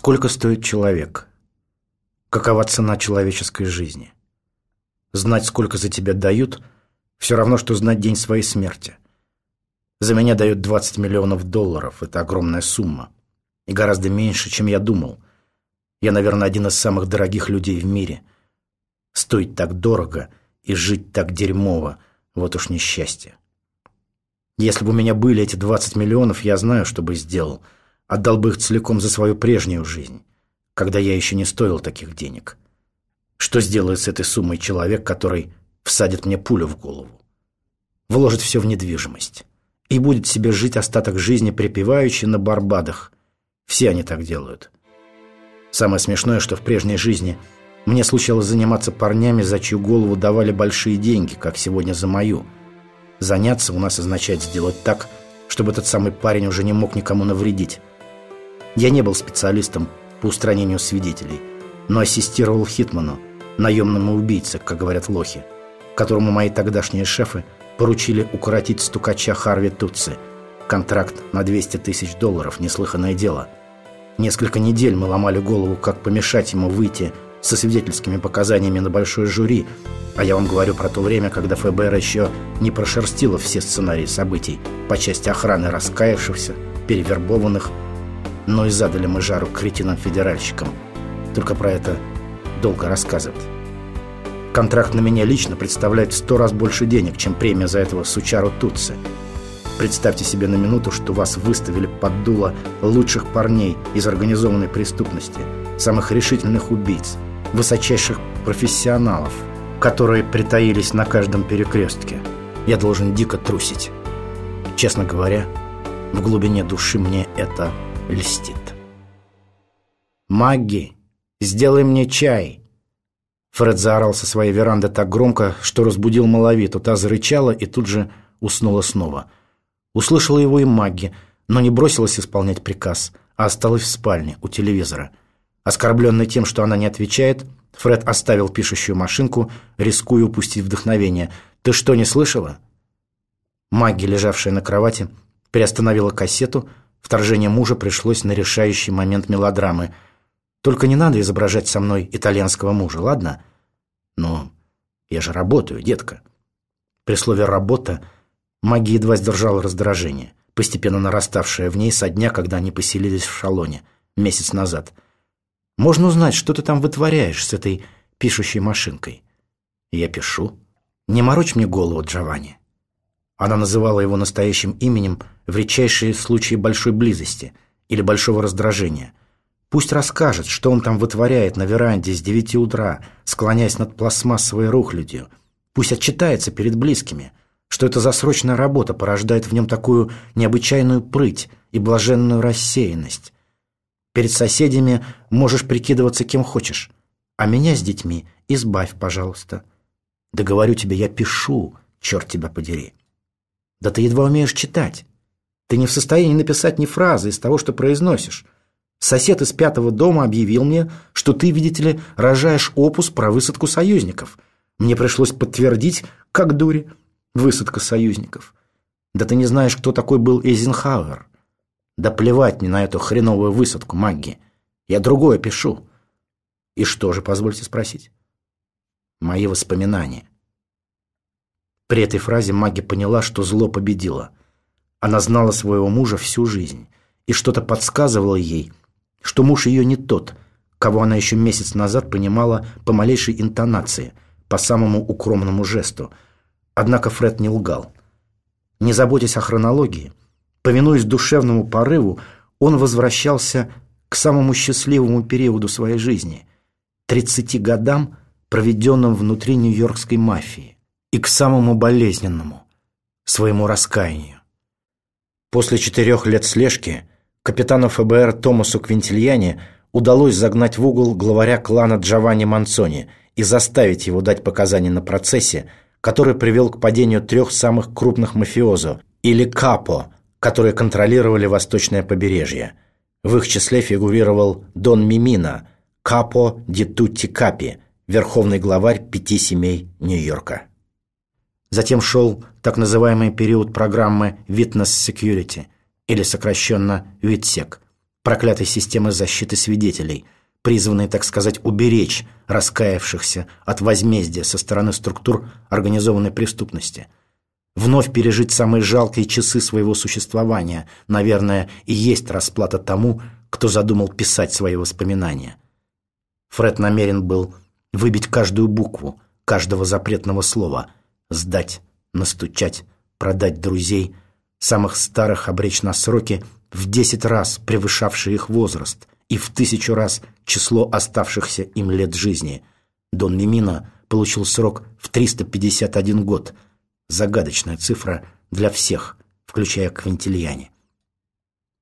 Сколько стоит человек? Какова цена человеческой жизни? Знать, сколько за тебя дают, все равно, что знать день своей смерти. За меня дают 20 миллионов долларов. Это огромная сумма. И гораздо меньше, чем я думал. Я, наверное, один из самых дорогих людей в мире. Стоить так дорого и жить так дерьмово – вот уж несчастье. Если бы у меня были эти 20 миллионов, я знаю, что бы сделал – Отдал бы их целиком за свою прежнюю жизнь, когда я еще не стоил таких денег. Что сделает с этой суммой человек, который всадит мне пулю в голову? Вложит все в недвижимость и будет себе жить остаток жизни припеваючи на Барбадах. Все они так делают. Самое смешное, что в прежней жизни мне случалось заниматься парнями, за чью голову давали большие деньги, как сегодня за мою. Заняться у нас означает сделать так, чтобы этот самый парень уже не мог никому навредить. Я не был специалистом по устранению свидетелей, но ассистировал Хитману, наемному убийце, как говорят лохи, которому мои тогдашние шефы поручили укоротить стукача Харви Тутси. Контракт на 200 тысяч долларов – неслыханное дело. Несколько недель мы ломали голову, как помешать ему выйти со свидетельскими показаниями на большой жюри, а я вам говорю про то время, когда ФБР еще не прошерстило все сценарии событий по части охраны раскаявшихся, перевербованных но и задали мы жару кретинам-федеральщикам. Только про это долго рассказывать. Контракт на меня лично представляет в сто раз больше денег, чем премия за этого сучару Тутси. Представьте себе на минуту, что вас выставили под дуло лучших парней из организованной преступности, самых решительных убийц, высочайших профессионалов, которые притаились на каждом перекрестке. Я должен дико трусить. Честно говоря, в глубине души мне это льстит. «Магги, сделай мне чай!» Фред заорал со своей веранды так громко, что разбудил Малавиту. Та зарычала и тут же уснула снова. Услышала его и Магги, но не бросилась исполнять приказ, а осталась в спальне у телевизора. Оскорбленный тем, что она не отвечает, Фред оставил пишущую машинку, рискуя упустить вдохновение. «Ты что, не слышала?» Магги, лежавшая на кровати, приостановила кассету, Вторжение мужа пришлось на решающий момент мелодрамы. Только не надо изображать со мной итальянского мужа, ладно? Но я же работаю, детка. При слове «работа» магия едва сдержала раздражение, постепенно нараставшее в ней со дня, когда они поселились в шалоне, месяц назад. Можно узнать, что ты там вытворяешь с этой пишущей машинкой. Я пишу. Не морочь мне голову, Джованни. Она называла его настоящим именем в редчайшие случаи большой близости или большого раздражения. Пусть расскажет, что он там вытворяет на веранде с девяти утра, склоняясь над пластмассовой рухлядью. Пусть отчитается перед близкими, что эта за срочная работа порождает в нем такую необычайную прыть и блаженную рассеянность. Перед соседями можешь прикидываться кем хочешь, а меня с детьми избавь, пожалуйста. Да говорю тебе, я пишу, черт тебя подери. Да ты едва умеешь читать. Ты не в состоянии написать ни фразы из того, что произносишь. Сосед из пятого дома объявил мне, что ты, видите ли, рожаешь опус про высадку союзников. Мне пришлось подтвердить, как дури, высадка союзников. Да ты не знаешь, кто такой был Эйзенхауэр. Да плевать мне на эту хреновую высадку, Магги. Я другое пишу. И что же, позвольте спросить? Мои воспоминания. При этой фразе Маги поняла, что зло победило. Она знала своего мужа всю жизнь, и что-то подсказывало ей, что муж ее не тот, кого она еще месяц назад понимала по малейшей интонации, по самому укромному жесту. Однако Фред не лгал. Не заботясь о хронологии, повинуясь душевному порыву, он возвращался к самому счастливому периоду своей жизни – 30 годам, проведенным внутри нью-йоркской мафии и к самому болезненному – своему раскаянию. После четырех лет слежки капитану ФБР Томасу Квинтильяне удалось загнать в угол главаря клана Джованни Мансони и заставить его дать показания на процессе, который привел к падению трех самых крупных мафиозо, или капо, которые контролировали восточное побережье. В их числе фигурировал Дон Мимина, капо ди Тутти Капи, верховный главарь пяти семей Нью-Йорка. Затем шел так называемый период программы Witness Security, или сокращенно WITSEC, проклятой системы защиты свидетелей, призванной, так сказать, уберечь раскаявшихся от возмездия со стороны структур организованной преступности. Вновь пережить самые жалкие часы своего существования, наверное, и есть расплата тому, кто задумал писать свои воспоминания. Фред намерен был выбить каждую букву, каждого запретного слова, сдать, настучать, продать друзей, самых старых обречь на сроки, в десять раз превышавшие их возраст и в тысячу раз число оставшихся им лет жизни. Дон Мимино получил срок в 351 год. Загадочная цифра для всех, включая Квинтильяне.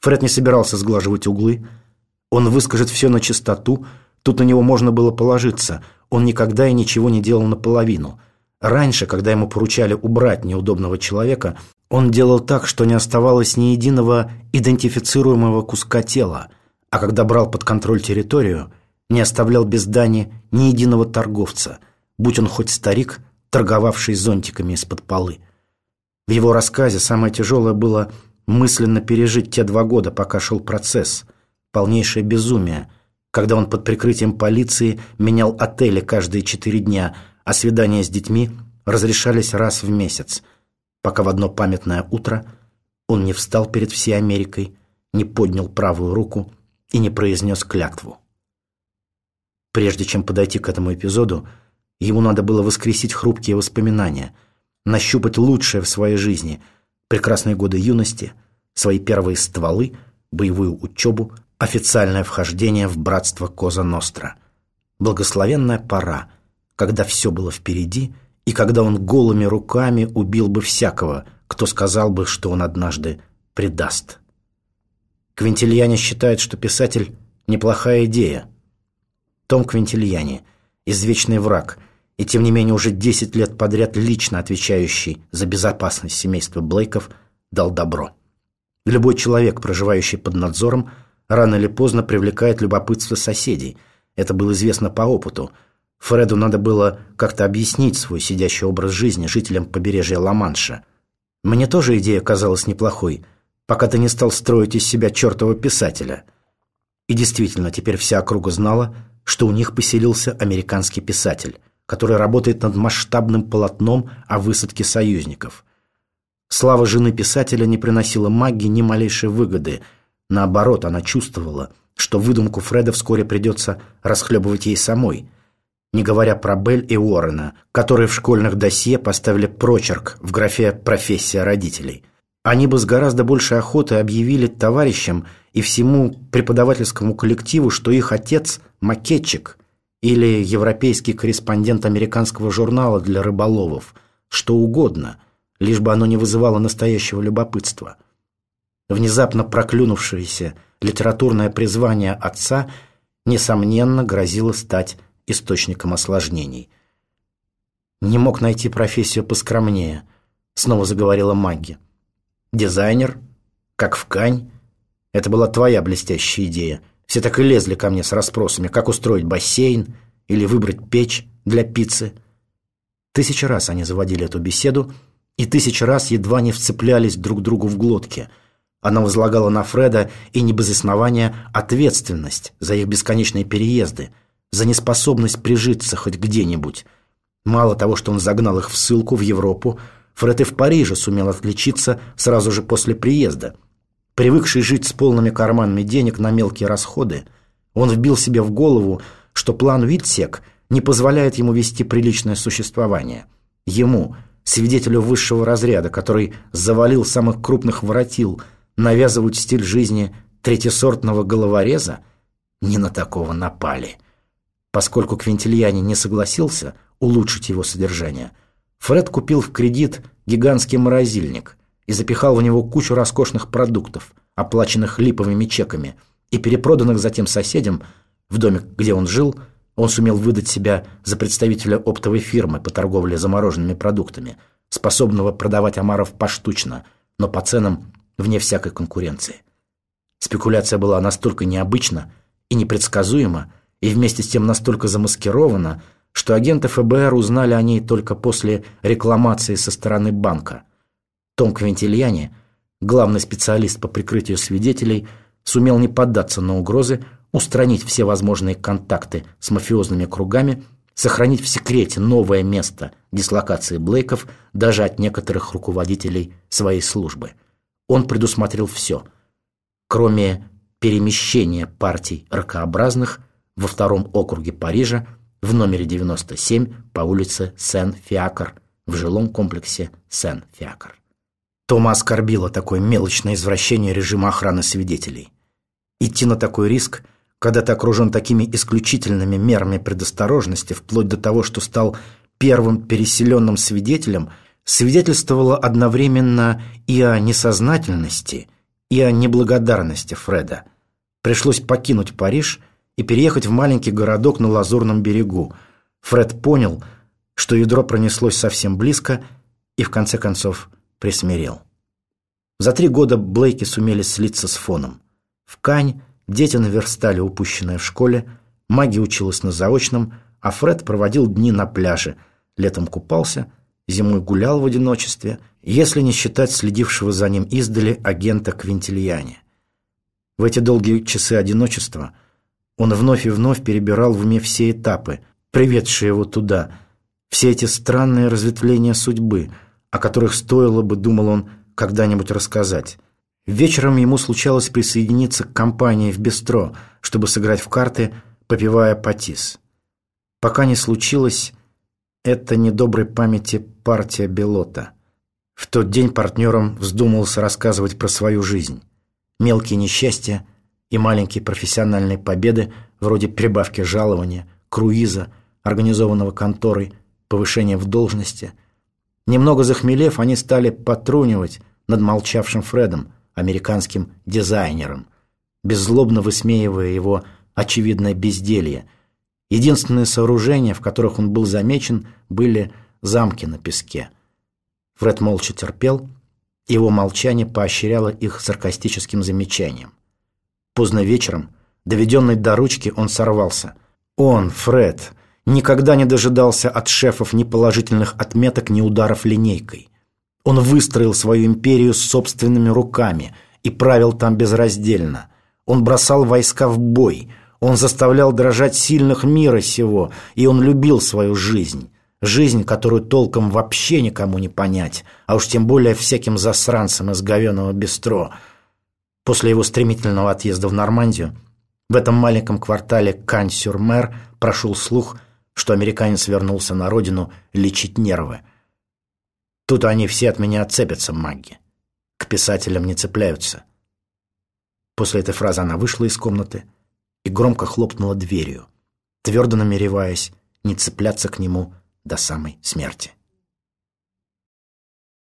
Фред не собирался сглаживать углы. Он выскажет все на чистоту. Тут на него можно было положиться. Он никогда и ничего не делал наполовину. Раньше, когда ему поручали убрать неудобного человека, он делал так, что не оставалось ни единого идентифицируемого куска тела, а когда брал под контроль территорию, не оставлял без дани ни единого торговца, будь он хоть старик, торговавший зонтиками из-под полы. В его рассказе самое тяжелое было – мысленно пережить те два года, пока шел процесс. Полнейшее безумие, когда он под прикрытием полиции менял отели каждые четыре дня, а свидания с детьми разрешались раз в месяц, пока в одно памятное утро он не встал перед всей Америкой, не поднял правую руку и не произнес клятву. Прежде чем подойти к этому эпизоду, ему надо было воскресить хрупкие воспоминания, нащупать лучшее в своей жизни – прекрасные годы юности, свои первые стволы, боевую учебу, официальное вхождение в братство Коза Ностра. Благословенная пора, когда все было впереди, и когда он голыми руками убил бы всякого, кто сказал бы, что он однажды предаст. Квинтильяне считает, что писатель – неплохая идея. Том Квинтильяне – извечный враг – и тем не менее уже 10 лет подряд лично отвечающий за безопасность семейства Блейков, дал добро. Любой человек, проживающий под надзором, рано или поздно привлекает любопытство соседей. Это было известно по опыту. Фреду надо было как-то объяснить свой сидящий образ жизни жителям побережья Ла-Манша. Мне тоже идея казалась неплохой, пока ты не стал строить из себя чертова писателя. И действительно, теперь вся округа знала, что у них поселился американский писатель который работает над масштабным полотном о высадке союзников. Слава жены писателя не приносила Магги ни малейшей выгоды. Наоборот, она чувствовала, что выдумку Фреда вскоре придется расхлебывать ей самой. Не говоря про Белль и Уоррена, которые в школьных досье поставили прочерк в графе «Профессия родителей». Они бы с гораздо большей охотой объявили товарищам и всему преподавательскому коллективу, что их отец – макетчик, или европейский корреспондент американского журнала для рыболовов, что угодно, лишь бы оно не вызывало настоящего любопытства. Внезапно проклюнувшееся литературное призвание отца несомненно грозило стать источником осложнений. «Не мог найти профессию поскромнее», — снова заговорила Магги. «Дизайнер? Как в Кань? Это была твоя блестящая идея. Все так и лезли ко мне с расспросами, как устроить бассейн или выбрать печь для пиццы. Тысячи раз они заводили эту беседу, и тысячи раз едва не вцеплялись друг другу в глотки. Она возлагала на Фреда и не без основания ответственность за их бесконечные переезды, за неспособность прижиться хоть где-нибудь. Мало того, что он загнал их в ссылку в Европу, Фред и в Париже сумел отличиться сразу же после приезда – Привыкший жить с полными карманами денег на мелкие расходы, он вбил себе в голову, что план Витсек не позволяет ему вести приличное существование. Ему, свидетелю высшего разряда, который завалил самых крупных воротил, навязывают стиль жизни третьесортного головореза, не на такого напали. Поскольку Квинтильяни не согласился улучшить его содержание, Фред купил в кредит гигантский морозильник – и запихал в него кучу роскошных продуктов, оплаченных липовыми чеками, и перепроданных затем соседям в доме, где он жил, он сумел выдать себя за представителя оптовой фирмы по торговле замороженными продуктами, способного продавать омаров поштучно, но по ценам вне всякой конкуренции. Спекуляция была настолько необычна и непредсказуема, и вместе с тем настолько замаскирована, что агенты ФБР узнали о ней только после рекламации со стороны банка – том Квинтильяне, главный специалист по прикрытию свидетелей, сумел не поддаться на угрозы, устранить все возможные контакты с мафиозными кругами, сохранить в секрете новое место дислокации Блейков даже от некоторых руководителей своей службы. Он предусмотрел все, кроме перемещения партий ракообразных во втором округе Парижа в номере 97 по улице Сен-Фиакр в жилом комплексе Сен-Фиакр. Тома оскорбило такое мелочное извращение режима охраны свидетелей. Идти на такой риск, когда ты окружен такими исключительными мерами предосторожности, вплоть до того, что стал первым переселенным свидетелем, свидетельствовало одновременно и о несознательности, и о неблагодарности Фреда. Пришлось покинуть Париж и переехать в маленький городок на Лазурном берегу. Фред понял, что ядро пронеслось совсем близко и, в конце концов, присмирел. За три года Блейки сумели слиться с фоном. В Кань дети наверстали упущенное в школе, Маги училась на заочном, а Фред проводил дни на пляже, летом купался, зимой гулял в одиночестве, если не считать следившего за ним издали агента Квинтильяне. В эти долгие часы одиночества он вновь и вновь перебирал в уме все этапы, приведшие его туда, все эти странные разветвления судьбы – о которых стоило бы, думал он, когда-нибудь рассказать. Вечером ему случалось присоединиться к компании в бистро, чтобы сыграть в карты, попивая патис. Пока не случилось, это недоброй памяти партия Белота. В тот день партнерам вздумался рассказывать про свою жизнь. Мелкие несчастья и маленькие профессиональные победы, вроде прибавки жалования, круиза, организованного конторой, повышения в должности – Немного захмелев, они стали потрунивать над молчавшим Фредом, американским дизайнером, беззлобно высмеивая его очевидное безделье. Единственные сооружения, в которых он был замечен, были замки на песке. Фред молча терпел, его молчание поощряло их саркастическим замечанием. Поздно вечером, доведенный до ручки, он сорвался. Он, Фред, никогда не дожидался от шефов ни положительных отметок, ни ударов линейкой. Он выстроил свою империю собственными руками и правил там безраздельно. Он бросал войска в бой, он заставлял дрожать сильных мира сего, и он любил свою жизнь. Жизнь, которую толком вообще никому не понять, а уж тем более всяким засранцам из говеного бистро. После его стремительного отъезда в Нормандию в этом маленьком квартале Кань-сюр-Мэр прошел слух – что американец вернулся на родину лечить нервы. Тут они все от меня отцепятся, маги. К писателям не цепляются. После этой фразы она вышла из комнаты и громко хлопнула дверью, твердо намереваясь не цепляться к нему до самой смерти.